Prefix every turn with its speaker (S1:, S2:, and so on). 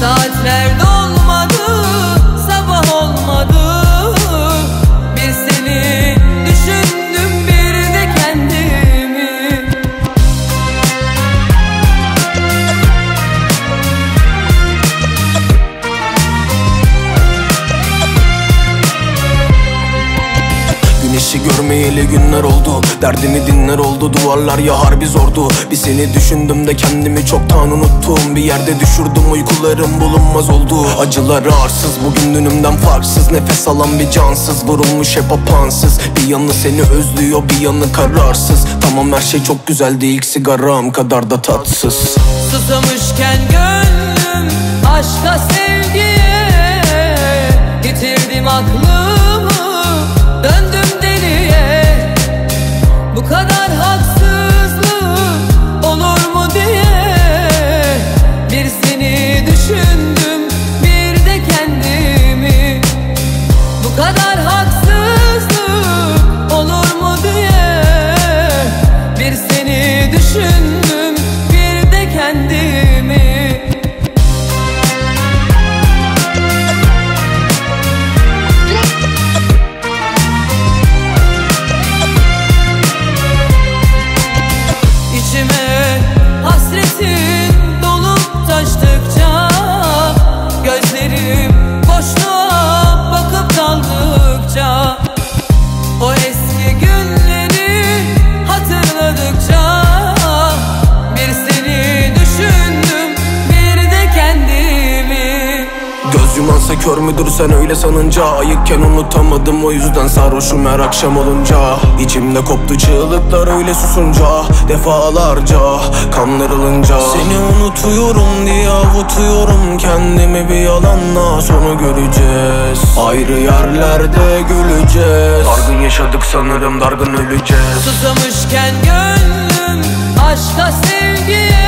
S1: Saatler dolmadı
S2: Güneşi görmeyeli günler oldu. Derdimi dinler oldu. Duvarlar ya harbi zordu. Bir seni düşündüm de kendimi çoktan unuttum. Bir yerde düşürdüm uykularım bulunmaz oldu. Acıları arsız bugün dünümden farksız. Nefes alan bir cansız Vurulmuş hep apansız Bir yanı seni özlüyor bir yanı kararsız. Tamam her şey çok güzeldi ilk sigaram kadar da tatsız.
S1: Susamışken gönlüm aşka sevgiye not
S2: Göz yumansa kör müdür sen öyle sanınca Ayıkken unutamadım o yüzden sarhoşum her akşam olunca. İçimde koptu çığlıklar öyle susunca Defalarca kanlarılınca Seni unutuyorum diye avutuyorum Kendimi bir yalanla sonu göreceğiz. Ayrı yerlerde güleceğiz. Dargın yaşadık sanırım dargın öleceğiz.
S1: Susamışken gönlüm aşka sevgiye